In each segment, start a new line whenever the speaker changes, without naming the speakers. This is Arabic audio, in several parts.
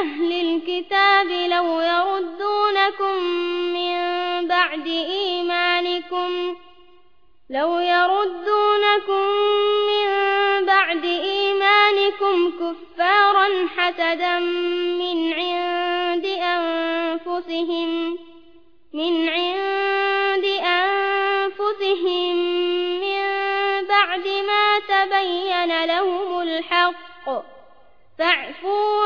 أهل الكتاب لو يردونكم من بعد إيمانكم لو يردونكم من بعد إيمانكم كفارا حسدا من عند أنفسهم من عند أنفسهم من بعد ما تبين لهم الحق. فاعفوا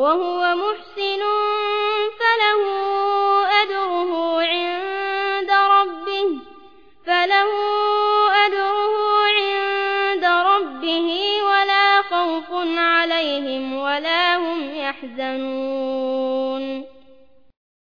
وهو محسن فله أجره عند ربه فله أجره عند ربه ولا خوف عليهم ولا هم يحزنون.